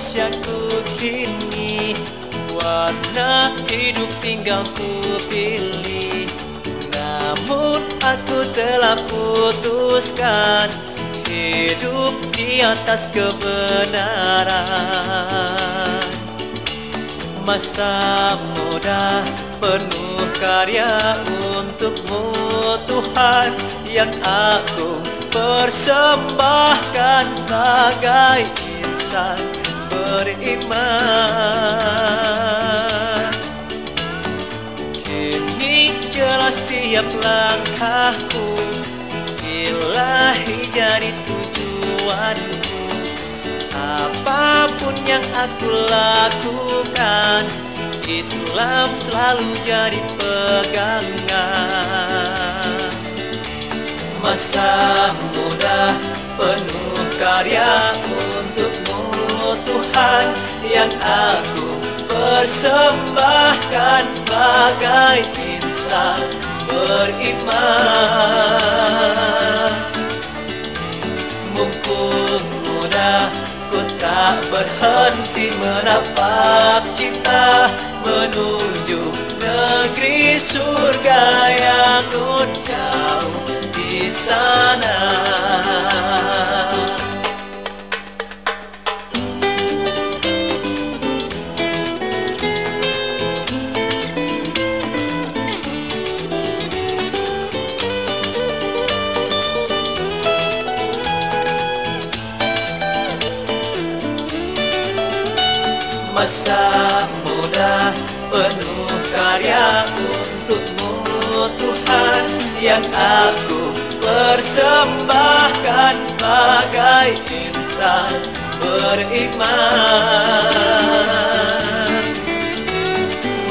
usiaku kini Warna hidup tinggal ku pilih. Namun aku telah putuskan Hidup di atas kebenaran. Masa muda penuh karya untukmu Tuhan Yang aku persembahkan sebagai insan beriman. Kini jelas tiap langkahku Ilahi jadi tujuanku. Apa pun yang aku lakukan Islam selalu jadi pegangan Masa muda penuh karya untukmu Tuhan Yang aku persembahkan sebagai insan beriman. Mumpung muda ku tak berhenti menapak cinta Menuju negeri surga sana. Masa muda penuh karya untukmu Tuhan Yang aku persembahkan sebagai insan beriman.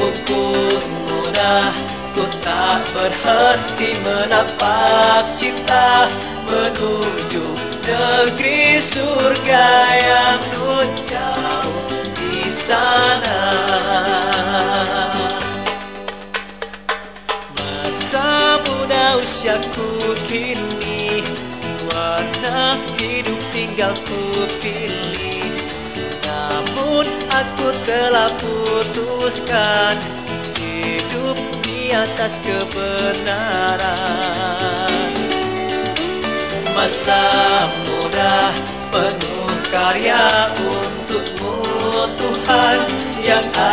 Mumpung muda ku tak berhenti menapak cinta Menuju negeri surga yang nun jauh di sana. Masa usiaku kini Warna hidup tinggal ku pilih. Namun aku telah putuskan Hidup di atas kebenaran. Masa muda penuh karya untukmu Tuhan Yang aku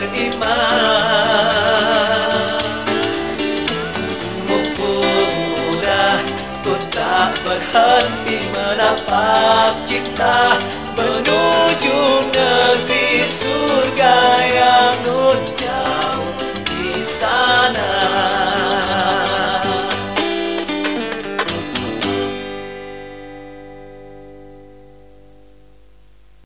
beriman Mumpulah ku tak berhenti menapak cipta